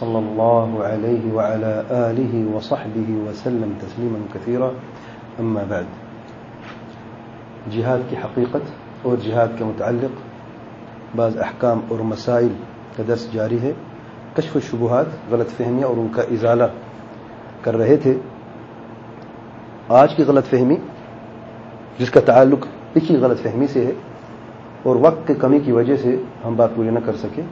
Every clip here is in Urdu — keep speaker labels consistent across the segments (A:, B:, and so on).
A: صلى الله عليه وعلى آله وصحبه وسلم تسليما كثيرا. أما بعد. جهاد کی حقیقت اور جہاد کے متعلق. بعض احکام اور مسائل کا درس جاری ہے کشف الشبہات غلط فہمیاں اور ان کا ازالہ کر رہے تھے آج کی غلط فہمی جس کا تعلق اسی غلط فہمی سے ہے اور وقت کی کمی کی وجہ سے ہم بات پوری نہ کر سکے.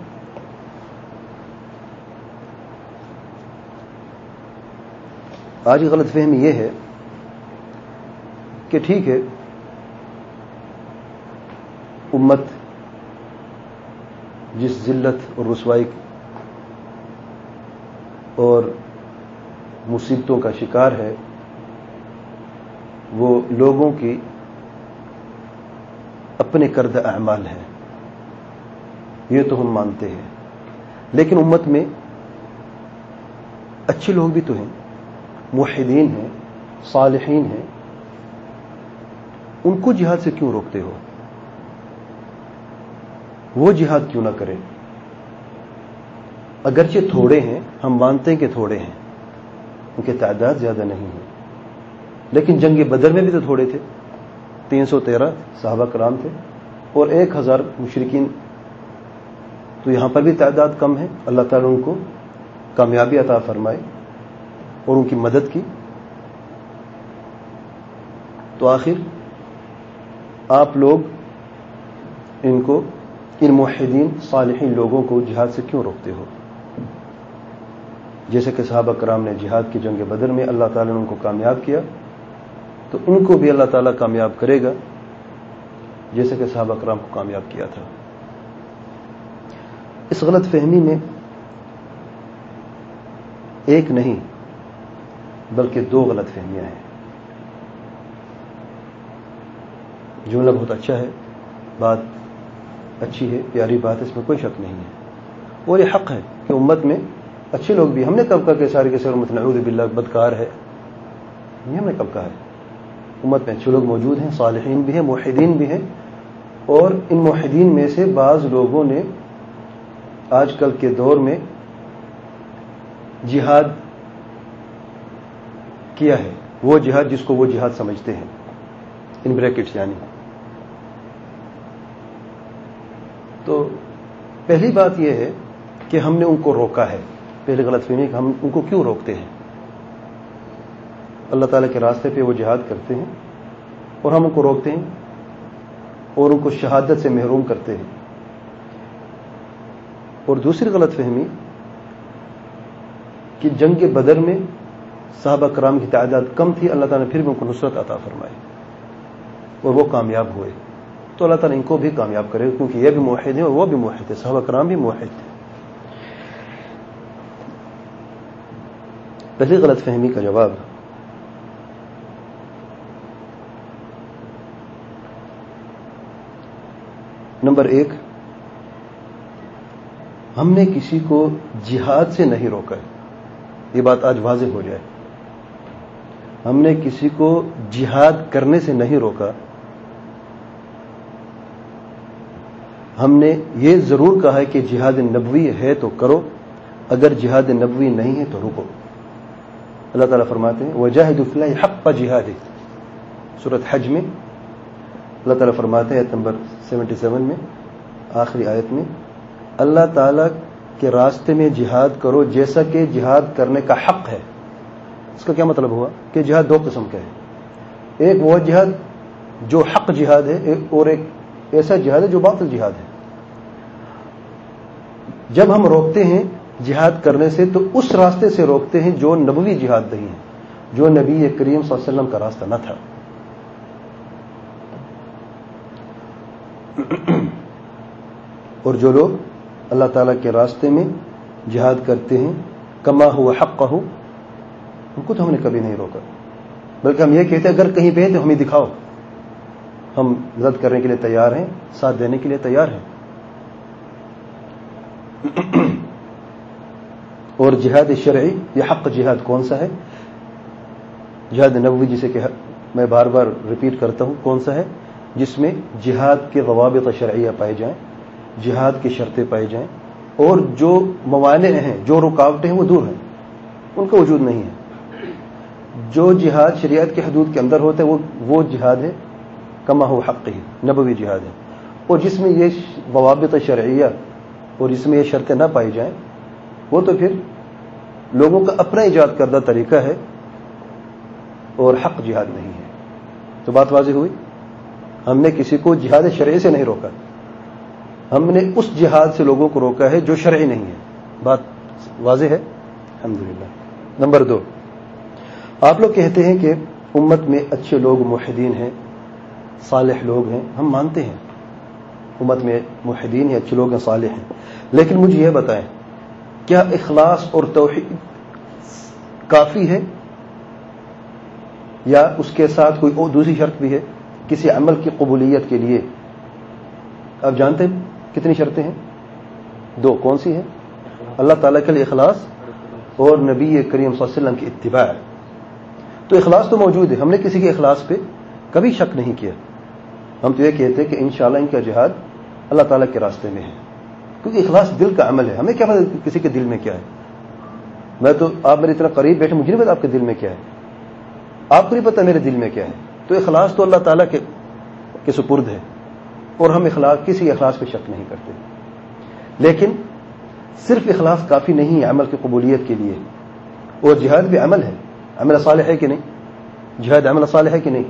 A: آج کی غلط فہمی یہ ہے کہ ٹھیک ہے، امت جس ذلت اور رسوائی اور مصیبتوں کا شکار ہے، وہ لوگوں کی اپنے کردہ اعمال ہیں۔ یہ تو ہم مانتے ہیں۔ لیکن امت میں اچھے لوگ بھی تو ہیں۔ موحدین ہیں، صالحین ہیں، ان کو جہاد سے کیوں روکتے ہو؟ وہ جہاد کیوں نہ کریں؟ اگرچہ تھوڑے ہیں، ہم مانتے ہیں کہ تھوڑے ہیں، ان کی تعداد زیادہ نہیں ہے۔ لیکن جنگ بدر میں بھی تو تھوڑے تھے۔ تین سو تیرہ صحابہ کرام تھے اور ایک ہزار مشرقین تو یہاں پر بھی تعداد کم ہے۔ اللہ تعالیٰ ان کو کامیابی عطا فرمائے۔ اور ان کی مدد کی۔ تو آخر آپ لوگ ان کو ان موحدین صالحین لوگوں کو جہاد سے کیوں روکتے ہو؟ جیسے کہ صحابہ کرام نے جہاد کی جنگ بدر میں اللہ تعالیٰ نے ان کو کامیاب کیا، تو ان کو بھی اللہ تعالیٰ کامیاب کرے گا، جیسے کہ صحابہ کرام کو کامیاب کیا تھا۔ اس غلط فہمی میں ایک نہیں بلکہ دو غلط فہمیاں ہیں۔ جملہ بہت اچھا ہے، بات اچھی ہے، پیاری بات، اس میں کوئی شک نہیں ہے۔ اور یہ حق ہے کہ امت میں اچھے لوگ بھی ہم نے کب کہا کہ سارے کے سر امت، نعوذ باللہ، بدکار ہے۔ یہ ہم نے کب کہا ہے۔ امت میں اچھے لوگ موجود ہیں، صالحین بھی ہیں، موحدین بھی ہیں۔ اور ان موحدین میں سے بعض لوگوں نے آج کل کے دور میں جہاد کیا ہے، وہ جہاد جس کو وہ جہاد سمجھتے ہیں۔ ان بریکٹس یعنی۔ تو پہلی بات یہ ہے کہ ہم نے ان کو روکا ہے۔ پہلی غلط فہمی کہ ہم ان کو کیوں روکتے ہیں؟ اللہ تعالیٰ کے راستے پہ وہ جہاد کرتے ہیں اور ہم ان کو روکتے ہیں اور ان کو شہادت سے محروم کرتے ہیں۔ اور دوسری غلط فہمی کہ جنگ بدر میں صحابہ کرام کی تعداد کم تھی، اللہ تعالیٰ نے پھر بھی ان کو نصرت عطا فرمائی اور وہ کامیاب ہوئے۔ تو اللہ تعالیٰ ان کو بھی کامیاب کرے، کیونکہ یہ بھی موحد ہیں اور وہ بھی موحد تھے صحابہ کرام بھی موحد تھے پہلی غلط فہمی کا جواب۔ نمبر ایک، ہم نے کسی کو جہاد سے نہیں روکا۔ یہ بات آج واضح ہو جائے۔ ہم نے کسی کو جہاد کرنے سے نہیں روکا۔ ہم نے یہ ضرور کہا ہے کہ جہاد نبوی ہے تو کرو، اگر جہاد نبوی نہیں ہے تو رکو۔ اللہ تعالیٰ فرماتے ہیں وہ جاہد الفلاح حق کا جہاد صورت حج میں اللہ تعالیٰ فرماتے ہیں نمبر سیونٹی سیون میں، آخری آیت میں، اللہ تعالیٰ کے راستے میں جہاد کرو جیسا کہ جہاد کرنے کا حق ہے۔ اس کا کیا مطلب ہوا کہ جہاد دو قسم کا ہے ایک وہ جہاد جو حق جہاد ہے اور ایک ایسا جہاد ہے جو باطل جہاد ہے۔ جب ہم روکتے ہیں جہاد کرنے سے، تو اس راستے سے روکتے ہیں جو نبوی جہاد نہیں ہے، جو نبی کریم صلی اللہ علیہ وسلم کا راستہ نہ تھا۔ اور جو لوگ اللہ تعالیٰ کے راستے میں جہاد کرتے ہیں، کما ہوا حق کا ہو ان کو تو ہم نے کبھی نہیں روکا۔ بلکہ ہم یہ کہتے ہیں، اگر کہیں پہ تو ہمیں دکھاؤ۔ ہم رد کرنے کے لیے تیار ہیں، ساتھ دینے کے لیے تیار ہیں۔ اور جہاد شرعی، یہ حق جہاد کون سا ہے؟ جہاد نبوی جسے کہ میں بار بار ریپیٹ کرتا ہوں، کون سا ہے؟ جس میں جہاد کے ضوابط شرعیہ پائے جائیں، جہاد کی شرطیں پائی جائیں، اور جو موانع ہیں، جو رکاوٹیں ہیں، وہ دور ہیں۔ ان کا وجود نہیں ہے۔ جو جہاد شریعت کے حدود کے اندر ہوتا ہے وہ وہ جہاد ہے، کما ہو حق ہی نبوی جہاد ہے۔ اور جس میں یہ ضوابط شرعیہ اور جس میں یہ شرطیں نہ پائی جائیں، وہ تو پھر لوگوں کا اپنا ایجاد کردہ طریقہ ہے اور حق جہاد نہیں ہے۔ تو بات واضح ہوئی؟ ہم نے کسی کو جہاد شرعی سے نہیں روکا۔ ہم نے اس جہاد سے لوگوں کو روکا ہے جو شرعی نہیں ہے۔ بات واضح ہے؟ الحمدللہ۔ نمبر دو۔ آپ لوگ کہتے ہیں کہ امت میں اچھے لوگ محدین ہیں، صالح لوگ ہیں، ہم مانتے ہیں۔ امت میں محدین ہیں اچھے لوگ ہیں صالح ہیں۔ لیکن مجھے یہ بتائیں، کیا اخلاص اور توحید کافی ہے؟ یا اس کے ساتھ کوئی اور دوسری شرط بھی ہے؟ کسی عمل کی قبولیت کے لیے۔ آپ جانتے ہیں کتنی شرطیں ہیں؟ دو، کون سی ہیں؟ اللہ تعالیٰ کے لیے اخلاص اور نبی کریم صلی اللہ علیہ وسلم کی اتباع۔ تو اخلاص تو موجود ہے، ہم نے کسی کے اخلاص پہ کبھی شک نہیں کیا۔ ہم تو یہ کہتے ہیں کہ انشاءاللہ ان کا جہاد اللہ تعالیٰ کے راستے میں ہے۔ کیونکہ اخلاص دل کا عمل ہے۔ ہمیں کیا پتا کسی کے دل میں کیا ہے۔ میں تو آپ میری اتنا قریب بیٹھے، مجھے نہیں پتا آپ کے دل میں کیا ہے۔ آپ کو نہیں پتا میرے دل میں کیا ہے۔ تو اخلاص تو اللہ تعالیٰ کے سپرد ہے۔ اور ہم اخلاق، کسی اخلاص پہ شک نہیں کرتے۔ لیکن صرف اخلاص کافی نہیں ہے عمل کی قبولیت کے لیے۔ اور جہاد بھی عمل ہے۔ عمل صالح ہے کہ نہیں؟ جہاد عمل صالح ہے کہ نہیں؟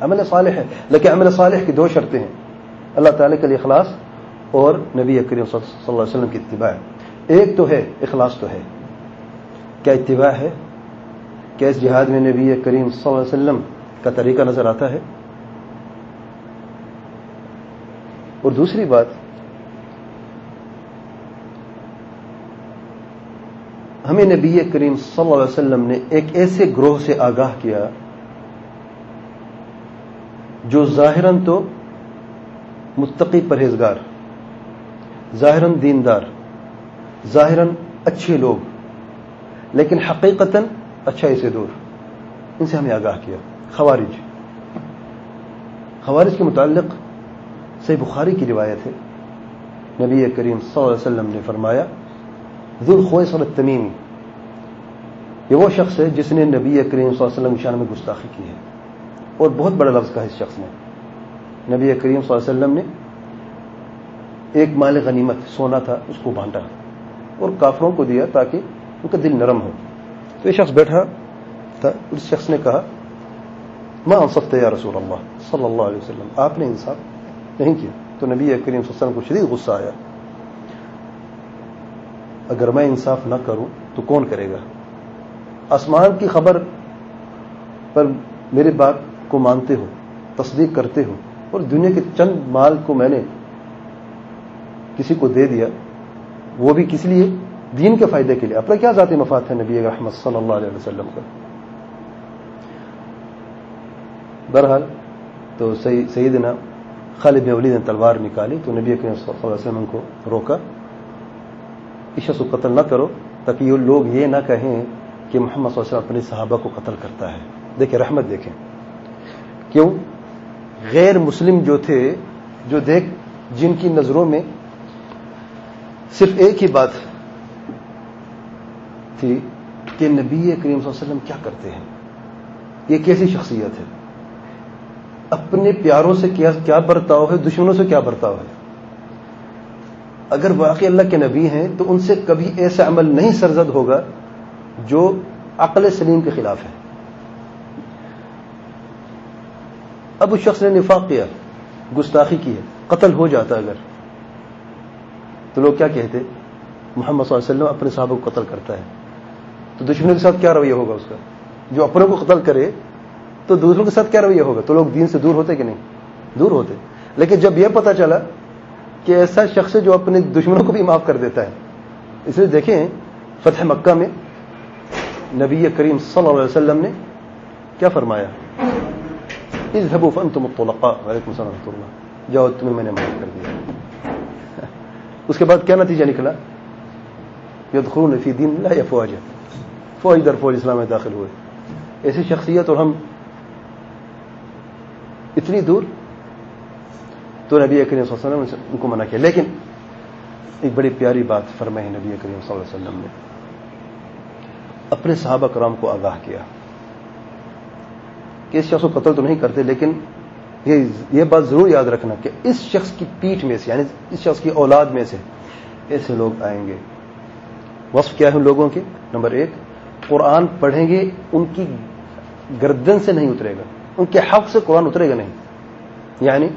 A: عمل صالح ہے، لیکن عمل صالح کی دو شرطیں ہیں۔ اللہ تعالیٰ کے لیے اخلاص اور نبی کریم صلی اللہ علیہ وسلم کی اتباع۔ ایک تو ہے، اخلاص تو ہے۔ کیا اتباع ہے؟ کیا اس جہاد میں نبی کریم صلی اللہ علیہ وسلم کا طریقہ نظر آتا ہے؟ اور دوسری بات ہمیں نبی کریم صلی اللہ علیہ وسلم نے ایک ایسے گروہ سے آگاہ کیا جو ظاہراً تو متقی پرہیزگار، ظاہراً دیندار، ظاہراً اچھے لوگ، لیکن حقیقتاً اچھائی سے دور۔ ان سے ہمیں آگاہ کیا۔ خوارج۔ خوارج کے متعلق صحیح بخاری کی روایت ہے۔ نبی کریم صلی اللہ علیہ وسلم نے فرمایا ذوالخویصر التمیمی یہ وہ شخص ہے جس نے نبی کریم صلی اللہ علیہ وسلم شان میں گستاخی کی ہے۔ اور بہت بڑا لفظ کہا اس شخص نے۔ نبی کریم صلی اللہ علیہ وسلم نے ایک مال غنیمت، سونا تھا، اس کو بانٹا اور کافروں کو دیا تاکہ ان کا دل نرم ہو۔ تو یہ شخص بیٹھا تھا، اس شخص نے کہا ماں انصفت یا رسول اللہ صلی اللہ علیہ وسلم، آپ نے انصاف نہیں کیا۔ تو نبی کریم صلی اللہ علیہ وسلم کو شدید غصہ آیا۔ اگر میں انصاف نہ کروں تو کون کرے گا؟ آسمان کی خبر پر میرے بات کو مانتے ہو، تصدیق کرتے ہو اور دنیا کے چند مال کو میں نے کسی کو دے دیا، وہ بھی کس لیے؟ دین کے فائدے کے لیے۔ اپنا کیا ذاتی مفاد ہے نبی رحمت صلی اللہ علیہ وسلم کا؟ بہرحال تو سیدنا خالد ولید نے تلوار نکالی تو نبی صلی اللہ علیہ وسلم کو روکا۔ شخص کو قتل نہ کرو، تاکہ یہ لوگ یہ نہ کہیں کہ محمد صلی اللہ علیہ وسلم اپنے صحابہ کو قتل کرتا ہے۔ دیکھیں، رحمت دیکھیں۔ کیوں؟ غیر مسلم جو تھے، جو دیکھ، جن کی نظروں میں صرف ایک ہی بات تھی کہ نبی کریم صلی اللہ علیہ وسلم کیا کرتے ہیں۔ یہ کیسی شخصیت ہے؟ اپنے پیاروں سے کیا برتاؤ ہے، دشمنوں سے کیا برتاؤ ہے؟ اگر واقعی اللہ کے نبی ہیں تو ان سے کبھی ایسا عمل نہیں سرزد ہوگا جو عقل سلیم کے خلاف ہے۔ اب اس شخص نے نفاق کیا، گستاخی کی ہے، قتل ہو جاتا اگر۔ تو لوگ کیا کہتے؟ محمد صلی اللہ علیہ وسلم اپنے صحابہ کو قتل کرتا ہے۔ تو دشمنوں کے ساتھ کیا رویہ ہوگا اس کا؟ جو اپنوں کو قتل کرے، تو دوسروں کے ساتھ کیا رویہ ہوگا؟ تو لوگ دین سے دور ہوتے کہ نہیں؟ دور ہوتے۔ لیکن جب یہ پتا چلا کہ ایسا شخص ہے جو اپنے دشمنوں کو بھی معاف کر دیتا ہے۔ اس لیے دیکھیں فتح مکہ میں نبی کریم صلی اللہ علیہ وسلم نے کیا فرمایا؟ اذهبوا فانتم الطلقاء۔ وعلیکم السلام ورحمۃ اللہ۔ جاؤ تمہیں میں نے معاف کر دیا۔ اس کے بعد کیا نتیجہ نکلا؟ یدخلون فی دین اللہ یا فوج فوج در فوج اسلام میں داخل ہوئے۔ ایسی شخصیت اور ہم اتنی دور تو نبی کریم صلی اللہ علیہ وسلم نے ان کو منع کیا۔ لیکن ایک بڑی پیاری بات فرمائی نبی کریم صلی اللہ علیہ وسلم نے۔ اپنے صحابہ کرام کو آگاہ کیا۔ کہ اس شخص کو قتل تو نہیں کرتے، لیکن یہ بات ضرور یاد رکھنا کہ اس شخص کی پیٹھ میں سے یعنی اس شخص کی اولاد میں سے ایسے لوگ آئیں گے۔ وصف کیا ہے ان لوگوں کے؟ نمبر ایک، قرآن پڑھیں گے، ان کی گردن سے نہیں اترے گا، ان کے حق سے قرآن اترے گا نہیں۔ یعنی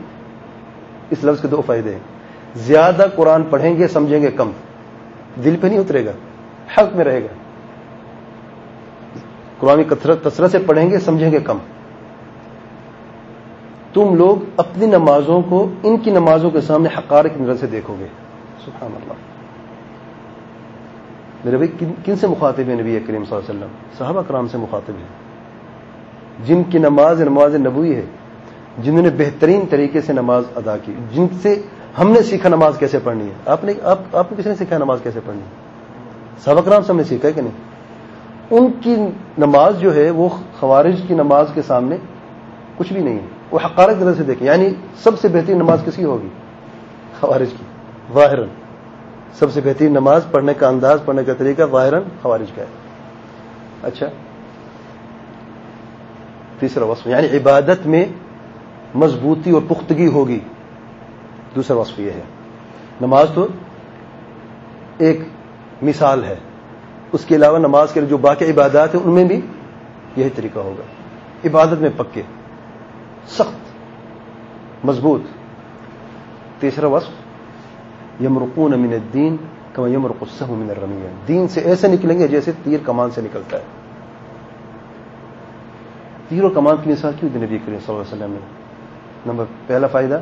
A: اس لفظ کے دو فائدے ہیں۔ زیادہ قرآن پڑھیں گے، سمجھیں گے کم۔ دل پہ نہیں اترے گا حق میں رہے گا۔ قرآن کثرت سے پڑھیں گے، سمجھیں گے کم۔ تم لوگ اپنی نمازوں کو، ان کی نمازوں کے سامنے حقار کی نظر سے دیکھو گے۔ سبحان اللہ۔ میرے بھائی، کن سے مخاطب ہے نبی کریم صلی اللہ علیہ وسلم؟ صحابہ کرام سے مخاطب ہے جن کی نماز نماز نبوی ہے جنہوں نے بہترین طریقے سے نماز ادا کی۔ جن سے ہم نے سیکھا نماز کیسے پڑھنی ہے۔ آپ نے آپ آپ کو کس نے سیکھا نماز کیسے پڑھنی ہے؟ صحابہ کرام سے ہم نے سیکھا ہے کہ نہیں؟ ان کی نماز جو ہے وہ خوارج کی نماز کے سامنے کچھ بھی نہیں ہے۔ وہ حقارت طرح سے دیکھیں۔ یعنی سب سے بہترین نماز کس کی ہوگی؟ خوارج کی۔ واہرن سب سے بہترین نماز پڑھنے کا انداز، پڑھنے کا طریقہ واہرن خوارج کا ہے۔ اچھا۔ تیسرا وصف۔ یعنی عبادت میں مضبوطی اور پختگی ہوگی۔ دوسرا وصف یہ ہے۔ نماز تو ایک مثال ہے۔ اس کے علاوہ نماز کے جو باقی عبادات ہیں، ان میں بھی یہی طریقہ ہوگا۔ عبادت میں پکے، سخت، مضبوط۔ تیسرا وصف، یمرقون من الدین کما یمرق السهم من الرمیہ دین سے ایسے نکلیں گے جیسے تیر کمان سے نکلتا ہے۔ تیر و کمان کی مثال کیوں دی نبی کریم صلی اللہ علیہ وسلم نے نمبر پہلا فائدہ،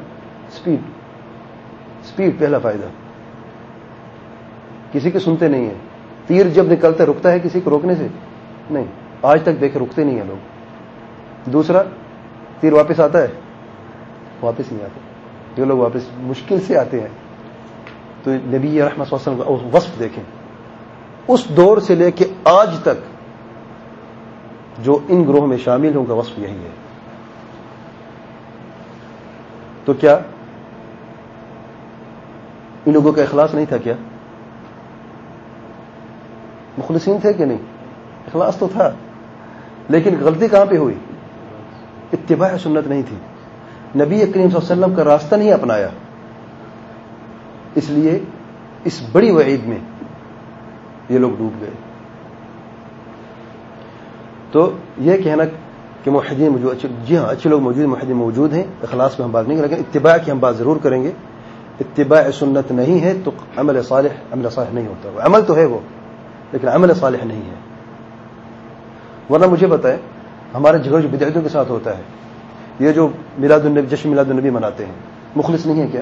A: سپیڈ۔ سپیڈ پہلا فائدہ۔ کسی کے سنتے نہیں ہیں۔ تیر جب نکلتا رکتا ہے کسی کو روکنے سے؟ نہیں۔ آج تک دیکھے رکتے نہیں ہیں لوگ۔ دوسرا، تیر واپس آتا ہے؟ واپس نہیں آتے جو لوگ واپس مشکل سے آتے ہیں۔ تو نبی رحمت وسلم کا وصف دیکھیں۔ اس دور سے لے کے آج تک جو ان گروہ میں شامل ہوں، کا وصف یہی ہے۔ تو کیا ان لوگوں کا اخلاص نہیں تھا کیا؟ مخلصین تھے کہ نہیں؟ اخلاص تو تھا، لیکن غلطی کہاں پہ ہوئی؟ اتباع سنت نہیں تھی۔ نبی کریم صلی اللہ علیہ وسلم کا راستہ نہیں اپنایا۔ اس لیے اس بڑی وعید میں یہ لوگ ڈوب گئے۔ تو یہ کہنا کہ موحدین موجود جی ہاں اچھے لوگ موجود محدین موجود ہیں، اخلاص میں ہم بات نہیں کریں لیکن اتباع کی ہم بات ضرور کریں گے۔ اتباع سنت نہیں ہے تو عمل صالح عمل صالح نہیں ہوتا۔ وہ عمل تو ہے وہ، لیکن عمل صالح نہیں ہے۔ ورنہ مجھے بتائیں، ہمارے جگہ جو بدعتوں کے ساتھ ہوتا ہے، یہ جو میلاد النبی جشن میلاد النبی مناتے ہیں، مخلص نہیں ہے کیا؟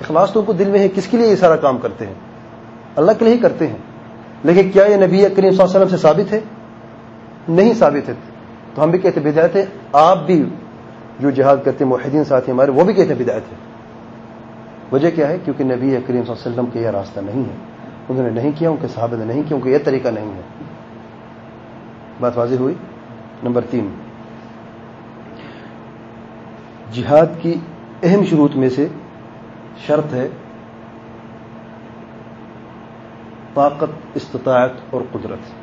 A: اخلاص تو ان کو دل میں ہے، کس کے لیے یہ سارا کام کرتے ہیں؟ اللہ کے لیے ہی کرتے ہیں۔ لیکن کیا یہ نبی کریم صلی اللہ علیہ وسلم سے ثابت ہے؟ نہیں ثابت ہے۔ تو ہم بھی کہتے بدایت ہے، آپ بھی جو جہاد کرتے ہیں محدین ساتھی ہمارے، وہ بھی کہتے ہیں بدایت ہے۔ وجہ کیا ہے؟ کیونکہ نبی کریم صلی اللہ علیہ وسلم کا یہ راستہ نہیں ہے۔ انہوں نے نہیں کیا، ان کے صحابہ نے نہیں کیا، ان کا یہ طریقہ نہیں ہے۔ بات واضح ہوئی؟ نمبر تین۔ جہاد کی اہم شروط میں سے شرط ہے طاقت، استطاعت اور قدرت۔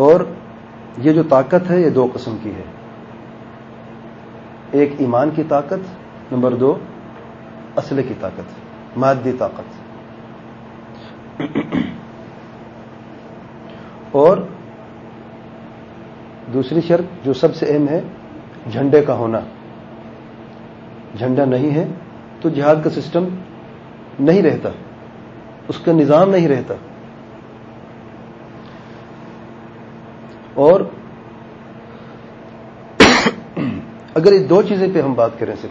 A: اور یہ جو طاقت ہے، یہ دو قسم کی ہے۔ ایک ایمان کی طاقت، نمبر دو اسلحے کی طاقت، مادی طاقت۔ اور دوسری شرط جو سب سے اہم ہے، جھنڈے کا ہونا۔ جھنڈا نہیں ہے تو جہاد کا سسٹم نہیں رہتا، اس کا نظام نہیں رہتا۔ اور اگر اس دو چیزیں پہ ہم بات کریں صرف،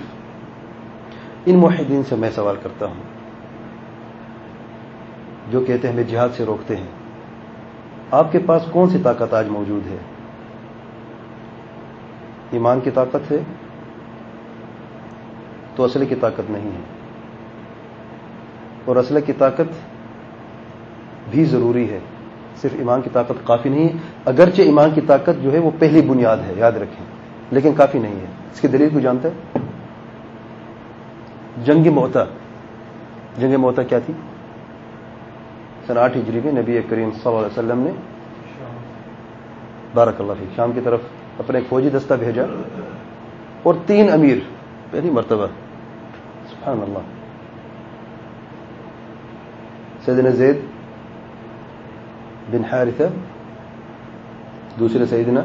A: ان معاہدین سے میں سوال کرتا ہوں، جو کہتے ہیں ہمیں جہاد سے روکتے ہیں، آپ کے پاس کون سی طاقت آج موجود ہے؟ ایمان کی طاقت ہے تو اصل کی طاقت نہیں ہے۔ اور اصل کی طاقت بھی ضروری ہے۔ صرف ایمان کی طاقت کافی نہیں ہے۔ اگرچہ ایمان کی طاقت جو ہے وہ پہلی بنیاد ہے، یاد رکھیں، لیکن کافی نہیں ہے۔ اس کی دلیل کو جانتے ہیں جنگ موتا۔ جنگ موتا کیا تھی؟ سن آٹھ ہجری میں نبی کریم صلی اللہ علیہ وسلم نے بارک اللہ شام کی طرف اپنے ایک فوجی دستہ بھیجا اور تین امیر، پہلی مرتبہ، سبحان اللہ، سیدنا زید بن حارثہ دوسرے سیدنا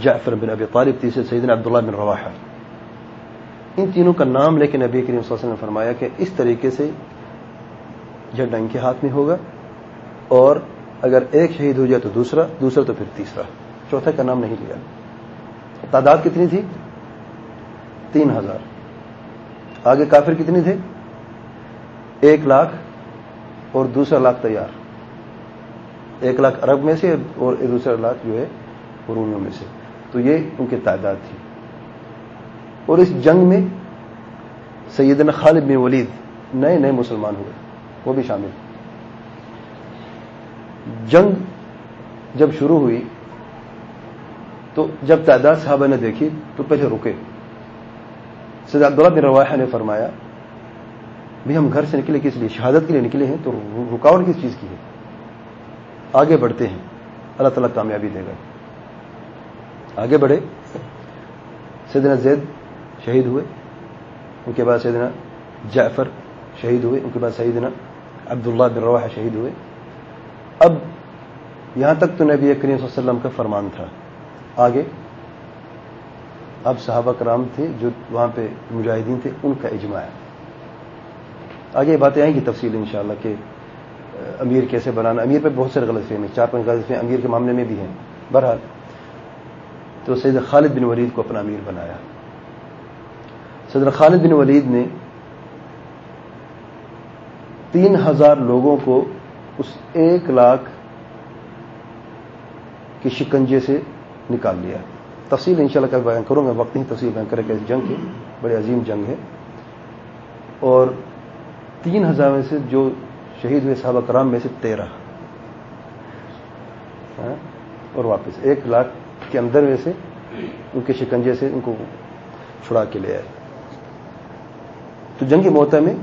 A: جعفر بن ابی طالب تیسرے سیدنا عبداللہ بن رواحہ ان تینوں کا نام لے کے نبی کریم صلی اللہ علیہ وسلم نے فرمایا کہ اس طریقے سے جھنڈا ان کے ہاتھ میں ہوگا اور اگر ایک شہید ہو جائے تو دوسرا دوسرا تو پھر تیسرا۔ چوتھا کا نام نہیں لیا۔ تعداد کتنی تھی؟ تین ہزار۔ آگے کافر کتنی تھے؟ ایک لاکھ اور دوسرا لاکھ تیار۔ ایک لاکھ عرب میں سے اور دوسرا لاکھ جو ہے رومیوں میں سے۔ تو یہ ان کی تعداد تھی۔ اور اس جنگ میں سیدنا خالد بن ولید نئے نئے مسلمان ہوئے، وہ بھی شامل۔ جنگ جب شروع ہوئی، تو جب تعداد صحابہ نے دیکھی، تو پہلے رکے۔ سید عبداللہ بن رواحہ نے فرمایا بھی ہم گھر سے نکلے، کس لیے؟ شہادت کے لیے نکلے ہیں، تو رکاوٹ کس چیز کی ہے؟ آگے بڑھتے ہیں۔ اللہ تعالیٰ کامیابی دے گا۔ آگے بڑھے۔ سیدنا زید شہید ہوئے۔ ان کے بعد سیدنا جعفر شہید ہوئے۔ ان کے بعد سیدنا عبداللہ بن رواحہ شہید ہوئے۔ اب یہاں تک تو نبی کریم صلی اللہ علیہ وسلم کا فرمان تھا۔ آگے اب صحابہ کرام تھے جو وہاں پہ مجاہدین تھے، ان کا اجماع ہے۔ آگے یہ باتیں آئیں گی تفصیل انشاءاللہ کہ امیر کیسے بنانا، امیر پہ بہت سارے غلط فہمی چار پانچ غلط فہمی امیر کے معاملے میں بھی ہیں۔ بہرحال، تو سید خالد بن ولید کو اپنا امیر بنایا۔ سید خالد بن ولید نے تین ہزار لوگوں کو اس ایک لاکھ کے شکنجے سے نکال لیا۔ تفصیل انشاءاللہ کا بیان کروں گا وقت ہی تفصیل بیان کرے گا اس جنگ کی بڑے عظیم جنگ ہے۔ اور تین ہزار میں سے جو شہید ہوئے صحابہ کرام میں سے تیرہ۔ ہاں؟ اور واپس ایک لاکھ کے اندر میں سے ان کے شکنجے سے ان کو چھڑا کے لے آئے۔ تو جنگ موتا میں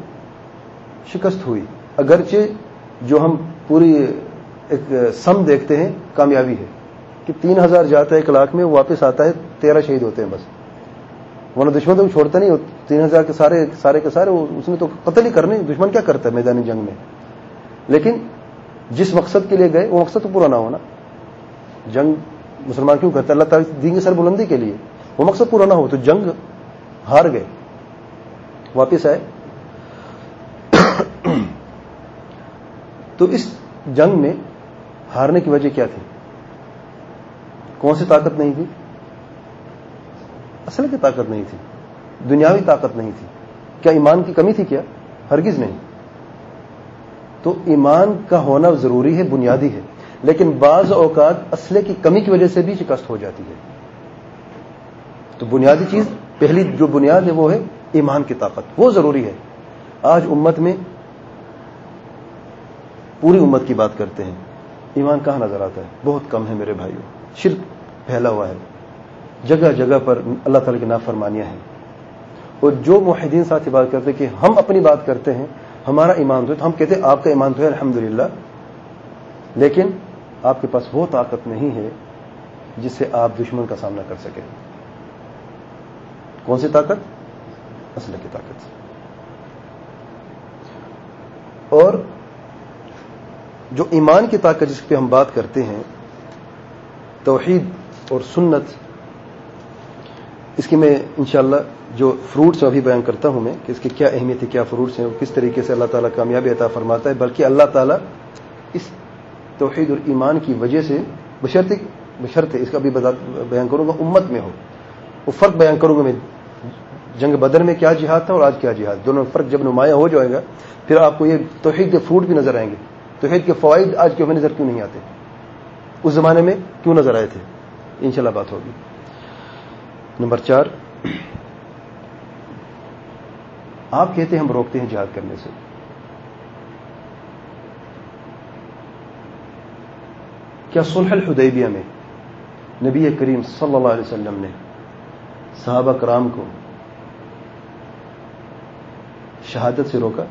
A: شکست ہوئی۔ اگرچہ جو ہم پوری ایک سم دیکھتے ہیں، کامیابی ہے۔ کہ تین ہزار جاتا ہے ایک لاکھ میں واپس آتا ہے، تیرہ شہید ہوتے ہیں بس۔ ورنہ دشمن تو چھوڑتا نہیں تین ہزار کے سارے سارے کے سارے اس میں تو قتل ہی کرنے، دشمن کیا کرتا ہے میدانی جنگ میں؟ لیکن جس مقصد کے لیے گئے، وہ مقصد تو پورا نہ ہونا۔ جنگ مسلمان کیوں کرتا ہے؟ اللہ تعالیٰ دین کی سر بلندی کے لیے۔ وہ مقصد پورا نہ ہو تو جنگ ہار گئے۔ واپس آئے۔ تو اس جنگ میں ہارنے کی وجہ کیا تھی؟ کون سی طاقت نہیں تھی؟ اصل کی طاقت نہیں تھی۔ دنیاوی طاقت نہیں تھی۔ کیا ایمان کی کمی تھی کیا؟ ہرگز نہیں۔ تو ایمان کا ہونا ضروری ہے، بنیادی ہے۔ لیکن بعض اوقات اسلحے کی کمی کی وجہ سے بھی شکست ہو جاتی ہے۔ تو بنیادی چیز، پہلی جو بنیاد ہے وہ ہے ایمان کی طاقت۔ وہ ضروری ہے۔ آج امت میں پوری امت کی بات کرتے ہیں۔ ایمان کہاں نظر آتا ہے؟ بہت کم ہے میرے بھائیوں شرک پھیلا ہوا ہے۔ جگہ جگہ پر اللہ تعالی کی نافرمانیاں ہیں۔ اور جو معاہدین ساتھ بات کرتے کہ ہم اپنی بات کرتے ہیں ہمارا ایمان تو ہے تو ہم کہتے ہیں آپ کا ایمان تو ہے الحمد لیکن آپ کے پاس وہ طاقت نہیں ہے جس سے آپ دشمن کا سامنا کر سکیں۔ کون سی طاقت؟ اصل کی طاقت۔ اور جو ایمان کی طاقت جس پہ ہم بات کرتے ہیں، توحید اور سنت، اس کی میں انشاءاللہ جو فروٹس ابھی بیان کرتا ہوں میں کہ اس کی کیا اہمیت ہے، کیا فروٹس ہیں اور کس طریقے سے اللہ تعالیٰ کامیابی عطا فرماتا ہے، بلکہ اللہ تعالیٰ اس توحید اور ایمان کی وجہ سے بشرط بشرط اس کا بھی بیان کروں گا، امت میں ہو۔ وہ فرق بیان کروں گا میں۔ جنگ بدر میں کیا جہاد تھا اور آج کیا جہاد۔ دونوں فرق جب نمایاں ہو جائے گا، پھر آپ کو یہ توحید کے فروٹ بھی نظر آئیں گے۔ توحید کے فوائد آج کے ہمیں نظر کیوں نہیں آتے؟ اس زمانے میں کیوں نظر آئے تھے؟ انشاءاللہ بات ہوگی۔ نمبر چار۔ آپ کہتے ہیں ہم روکتے ہیں جہاد کرنے سے۔ کیا صلح الحدیبیہ میں نبی کریم صلی اللہ علیہ وسلم نے صحابہ کرام کو شہادت سے روکا؟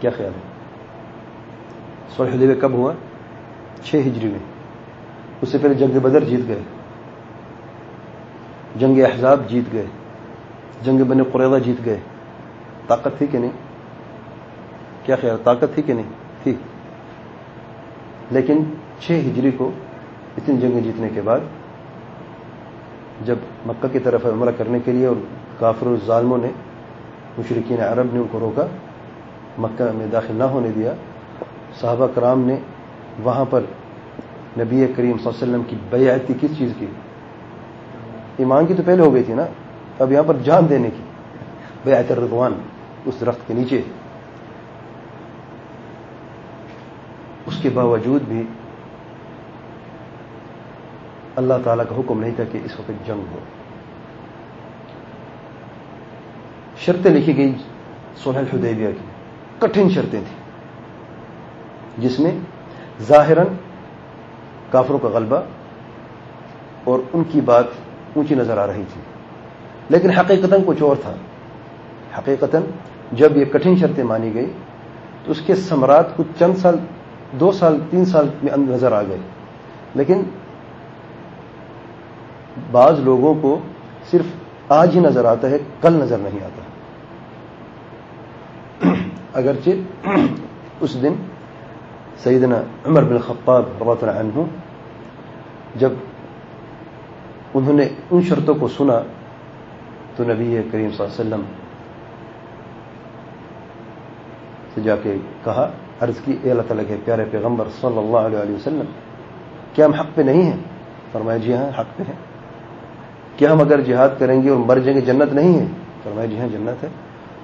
A: کیا خیال ہے؟ صلح حدیبیہ کب ہوا؟ چھ ہجری میں۔ اس سے پہلے جنگ بدر جیت گئے۔ جنگ احزاب جیت گئے۔ جنگ بن قریضہ جیت گئے۔ طاقت تھی کہ نہیں؟ کیا خیال؟ طاقت تھی کہ نہیں؟ تھی۔ لیکن چھ ہجری کو اتنی جنگیں جیتنے کے بعد جب مکہ کی طرف عمرہ کرنے کے لیے اور کافر الظالموں نے مشرقین عرب نے ان کو روکا، مکہ میں داخل نہ ہونے دیا، صحابہ کرام نے وہاں پر نبی کریم صلی اللہ علیہ وسلم کی بیعتی کس چیز کی؟ ایمان کی تو پہلے ہو گئی تھی نا؟ اب یہاں پر جان دینے کی بیعت الرضوان اس درخت کے نیچے اس کے باوجود بھی اللہ تعالیٰ کا حکم نہیں تھا کہ اس وقت جنگ ہو۔ شرطیں لکھی گئی سوہل حدیبیہ کی۔ کٹھن شرطیں تھیں۔ جس میں ظاہراً کافروں کا غلبہ اور ان کی بات اونچی نظر آ رہی تھی۔ لیکن حقیقت کچھ اور تھا۔ حقیقت جب یہ کٹھن شرطیں مانی گئی تو اس کے سمراٹ کچھ چند سال، دو سال، تین سال میں نظر آ گئے۔ لیکن بعض لوگوں کو صرف آج ہی نظر آتا ہے، کل نظر نہیں آتا۔ اگرچہ اس دن سیدنا عمر بن خطاب رضی عنہ جب انہوں نے ان شرطوں کو سنا تو نبی کریم صلی اللہ علیہ وسلم سے جا کے کہا، عرض کی، اے اللہ تعالیٰ کے پیارے پیغمبر صلی اللہ علیہ وسلم، کیا ہم حق پہ نہیں ہیں؟ فرمایا جی ہاں حق پہ ہیں۔ کیا ہم اگر جہاد کریں گے اور مر جائیں گے، جنت نہیں ہے؟ فرمایا جی ہاں جنت ہے۔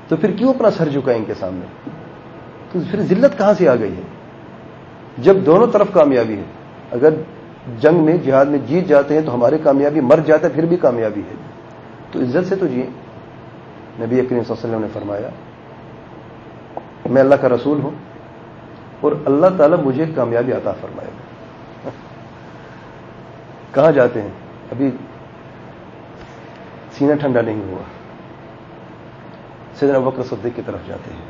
A: تو پھر کیوں اپنا سر جھکائیں کے سامنے؟ تو پھر ذلت کہاں سے آ گئی ہے؟ جب دونوں طرف کامیابی ہے، اگر جنگ میں، جہاد میں جیت جاتے ہیں تو ہماری کامیابی مر جاتا ہے، پھر بھی کامیابی ہے۔ تو عزت سے تو جی نبی کریم صلی اللہ علیہ وسلم نے فرمایا، میں اللہ کا رسول ہوں اور اللہ تعالیٰ مجھے کامیابی عطا فرمائے گا۔ کہاں جاتے ہیں؟ ابھی سینہ ٹھنڈا نہیں ہوا۔ سیدنا بکر صدیق کی طرف جاتے ہیں۔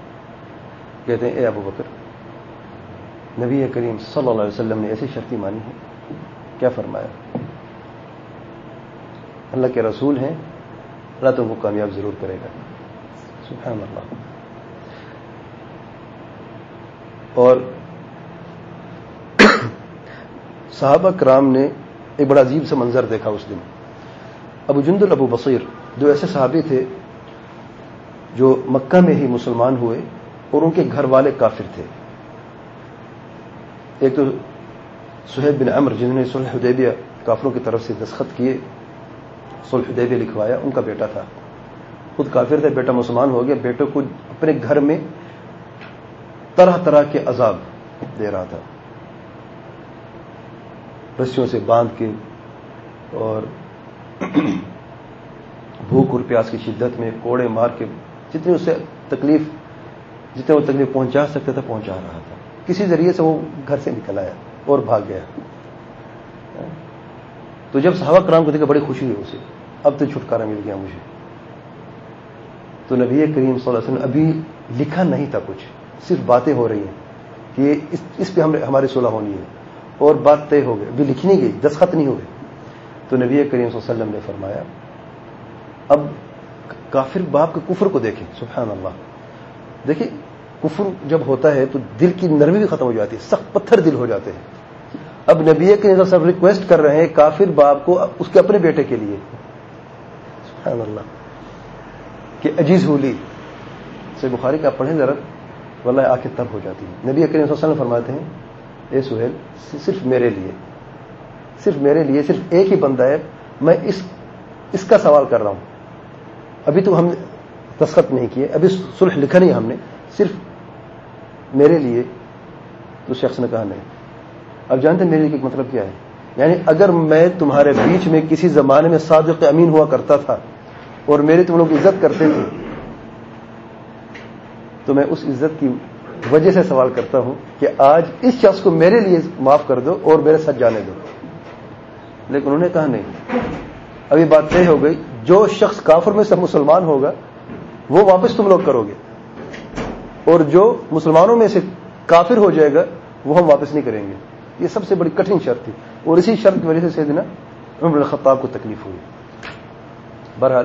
A: کہتے ہیں، اے ابو بکر نبی کریم صلی اللہ علیہ وسلم نے ایسی شرطی مانی ہے۔ کیا فرمایا؟ اللہ کے رسول ہیں اللہ تم کو کامیاب ضرور کرے گا۔ سبحان اللہ۔ اور صحابہ کرام نے ایک بڑا عجیب سا منظر دیکھا اس دن۔ ابو جند ابو بصیر جو ایسے صحابی تھے جو مکہ میں ہی مسلمان ہوئے اور ان کے گھر والے کافر تھے۔ ایک تو سہیب بن امر جنہوں نے صلح حدیبیہ کافروں کی طرف سے دستخط کیے۔ صلح حدیبیہ لکھوایا، ان کا بیٹا تھا۔ خود کافر تھے، بیٹا مسلمان ہو گیا، بیٹے کو اپنے گھر میں طرح طرح کے عذاب دے رہا تھا۔ رسیوں سے باندھ کے اور بھوک اور پیاس کی شدت میں کوڑے مار کے جتنی اسے تکلیف جتنے وہ تکلیف پہنچا سکتا تھا پہنچا رہا تھا۔ کسی ذریعے سے وہ گھر سے نکل آیا اور بھاگ گیا۔ تو جب صحابہ کرام کو دیکھا بڑی خوشی ہوئی اسے اب تو چھٹکارا مل گیا مجھے۔ تو نبی کریم صلی اللہ علیہ وسلم ابھی لکھا نہیں تھا کچھ، صرف باتیں ہو رہی ہیں کہ اس پہ ہماری صلح ہونی ہے۔ اور بات طے ہو گئی، ابھی لکھی نہیں گئی، دستخط نہیں ہوئے۔ تو نبی کریم صلی اللہ علیہ وسلم نے فرمایا، اب کافر باپ کے کفر کو دیکھیں، سبحان اللہ۔ دیکھیں، کفر جب ہوتا ہے تو دل کی نرمی بھی ختم ہو جاتی ہے، سخت پتھر دل ہو جاتے ہیں۔ اب نبی کے سب ریکویسٹ کر رہے ہیں کافر باپ کو اس کے اپنے بیٹے کے لیے۔ سبحان اللہ۔ کہ عجیز ہولی۔ سے بخاری کا پڑھیں ذرا۔ واللہ آخر تب ہو جاتی ہے۔ نبی کریم صلی اللہ علیہ وسلم فرماتے ہیں، اے سہیل، صرف میرے لیے۔ صرف میرے لیے، صرف ایک ہی بندہ ہے۔ میں اس اس کا سوال کر رہا ہوں۔ ابھی تو ہم نے دستخط نہیں کیے۔ ابھی صلح لکھا نہیں ہم نے۔ صرف میرے لیے تو شخص نے کہا نہیں۔ اب جانتے ہیں میرے لیے مطلب کیا ہے؟ یعنی اگر میں تمہارے بیچ میں کسی زمانے میں صادق امین ہوا کرتا تھا اور میرے تم لوگ عزت کرتے تھے، تو میں اس عزت کی وجہ سے سوال کرتا ہوں کہ آج اس شخص کو میرے لیے معاف کر دو اور میرے ساتھ جانے دو۔ لیکن انہوں نے کہا نہیں۔ ابھی بات طے ہو گئی، جو شخص کافر میں سے مسلمان ہوگا، وہ واپس تم لوگ کرو گے۔ اور جو مسلمانوں میں سے کافر ہو جائے گا، وہ ہم واپس نہیں کریں گے۔ یہ سب سے بڑی کٹھن شرط تھی اور اسی شرط کی وجہ سے سیدنا عمر الخطاب کو تکلیف ہوئی۔ بہرحال،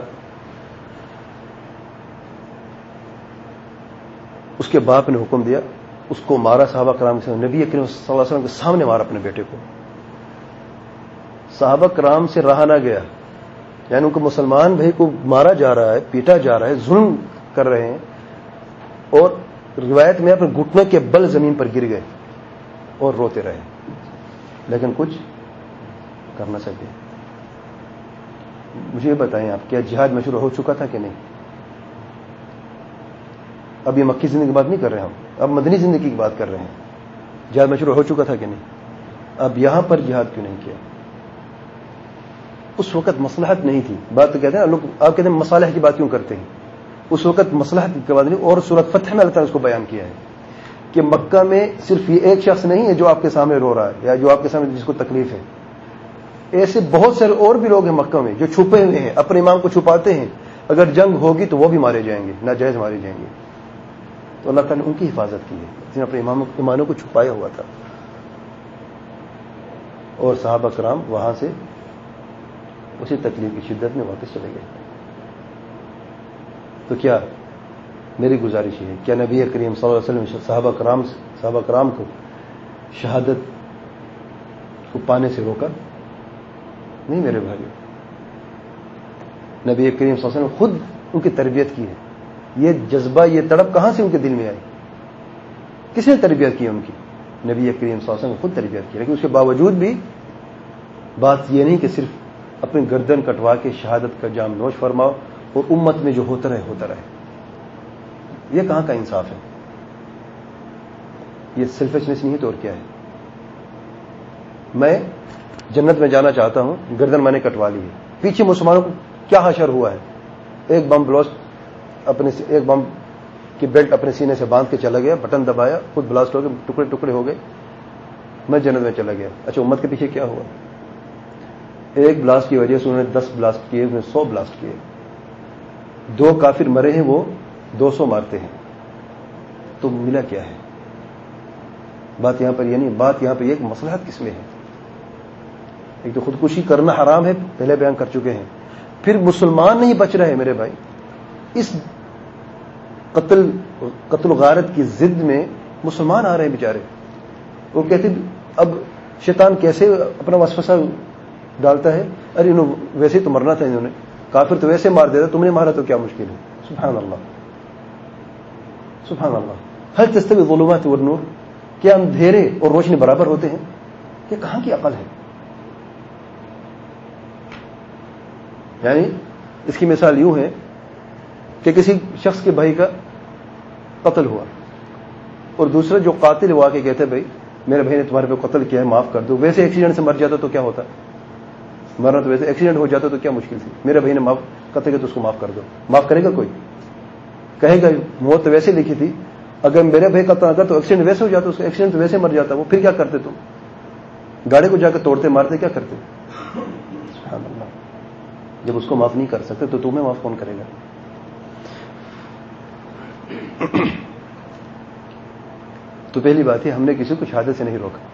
A: اس کے باپ نے حکم دیا، اس کو مارا صحابہ کرام سے نبی کریم صلی اللہ علیہ وسلم کے سامنے مارا اپنے بیٹے کو۔ صحابہ کرام سے رہا نہ گیا یعنی ان کو مسلمان بھائی کو مارا جا رہا ہے، پیٹا جا رہا ہے، ظلم کر رہے ہیں، اور روایت میں اپنے گھٹنے کے بل زمین پر گر گئے اور روتے رہے۔ لیکن کچھ کر نہ سکے۔ مجھے یہ بتائیں آپ کیا جہاد مشروع ہو چکا تھا کہ نہیں؟ اب یہ مکی زندگی کی بات نہیں کر رہے ہم، اب مدنی زندگی کی بات کر رہے ہیں۔ جہاد مشروع ہو چکا تھا کہ نہیں؟ اب یہاں پر جہاد کیوں نہیں کیا؟ اس وقت مسلحت نہیں تھی۔ بات تو کہتے ہیں لوگ آپ کہتے ہیں مسالح کی بات کیوں کرتے ہیں؟ اس وقت مسلحت کی بات نہیں، اور صورت فتح میں اللہ تعالیٰ اس کو بیان کیا ہے۔ کہ مکہ میں صرف یہ ایک شخص نہیں ہے جو آپ کے سامنے رو رہا ہے یا جو آپ کے سامنے جس کو تکلیف ہے۔ ایسے بہت سارے اور بھی لوگ ہیں مکہ میں جو چھپے ہوئے ہیں، اپنے امام کو چھپاتے ہیں۔ اگر جنگ ہوگی تو وہ بھی مارے جائیں گے، ناجائز مارے جائیں گے۔ تو اللہ تعالیٰ نے ان کی حفاظت کی ہے، جس نے اپنے ایمانوں کو چھپایا ہوا تھا۔ اور صحابہ کرام وہاں سے اسی تکلیف کی شدت میں واپس چلے گئے۔ تو کیا میری گزارش یہ ہے کیا نبی کریم صلی اللہ علیہ وسلم صحابہ کرام صحابہ کرام کو شہادت کو پانے سے روکا نہیں میرے بھائی نبی کریم صلی اللہ علیہ وسلم خود ان کی تربیت کی ہے۔ یہ جذبہ، یہ تڑپ کہاں سے ان کے دل میں آئی؟ کس نے تربیت کی ان کی؟ نبی کریم صلی اللہ علیہ وسلم خود تربیت کی لیکن اس کے باوجود بھی بات یہ نہیں کہ صرف اپنی گردن کٹوا کے شہادت کا جام نوش فرماؤ اور امت میں جو ہوتا رہے ہوتا رہے۔ یہ کہاں کا انصاف ہے؟ یہ سیلفشنس نہیں تو اور کیا ہے۔ میں جنت میں جانا چاہتا ہوں، گردن میں نے کٹوا لی ہے۔ پیچھے مسلمانوں کو کیا حشر ہوا ہے؟ ایک بم بلاسٹ اپنے ایک بم کی بیلٹ اپنے سینے سے باندھ کے چلا گیا، بٹن دبایا، خود بلاسٹ ہو گئے ٹکڑے ٹکڑے ہو گئے۔ میں جنت میں چلا گیا۔ اچھا امت کے پیچھے کیا ہوا؟ ایک بلاسٹ کی وجہ سے انہوں نے دس بلاسٹ کیے، انہوں نے سو بلاسٹ کیے۔ دو کافر مرے ہیں، وہ دو سو مارتے ہیں۔ تو ملا کیا ہے؟ بات یہاں پر یہ نہیں بات یہاں پہ ایک مسلحت کس میں ہے؟ ایک تو خودکشی کرنا حرام ہے، پہلے بیان کر چکے ہیں۔ پھر مسلمان نہیں بچ رہے میرے بھائی۔ اس قتل قتل غارت کی زد میں مسلمان آ رہے ہیں بیچارے۔ وہ کہتے اب شیطان کیسے اپنا وسوسہ ڈالتا ہے؟ ارے انہوں ویسے تو مرنا تھا انہوں نے۔ کافر تو ویسے مار دیتا تم نے مارا تو کیا مشکل ہے؟ سبحان اللہ۔ سبحان اللہ۔ ہر تستوی ظلمات والنور کیا اندھیرے اور روشنی برابر ہوتے ہیں؟ یہ کہاں کی عقل ہے؟ یعنی اس کی مثال یوں ہے کہ کسی شخص کے بھائی کا قتل ہوا اور دوسرا جو قاتل ہوا کے کہتے بھائی، میرے بھائی نے تمہارے پہ قتل کیا ہے، معاف کر دو۔ ویسے ایکسیڈنٹ سے مر جاتا تو کیا ہوتا؟ مرنا تو ویسے ایکسیڈنٹ ہو جاتا تو کیا مشکل تھی؟ میرے بھائی نے معاف، قتل کیا تو اس کو معاف کر دو۔ معاف کرے گا کوئی؟ کہے گا، موت تو ویسے لکھی تھی، اگر میرے بھائی قتل نہ کر تو ایکسیڈنٹ ویسے ہو جاتا، اس کا ایکسیڈنٹ ویسے مر جاتا، وہ پھر کیا کرتے تم؟ گاڑی کو جا کے توڑتے، مارتے، کیا کرتے؟ جب اس کو معاف نہیں کر سکتے، تو تمہیں معاف کون کرے گا؟ تو پہلی بات ہے ہم نے کسی کو شہادت سے نہیں روکا۔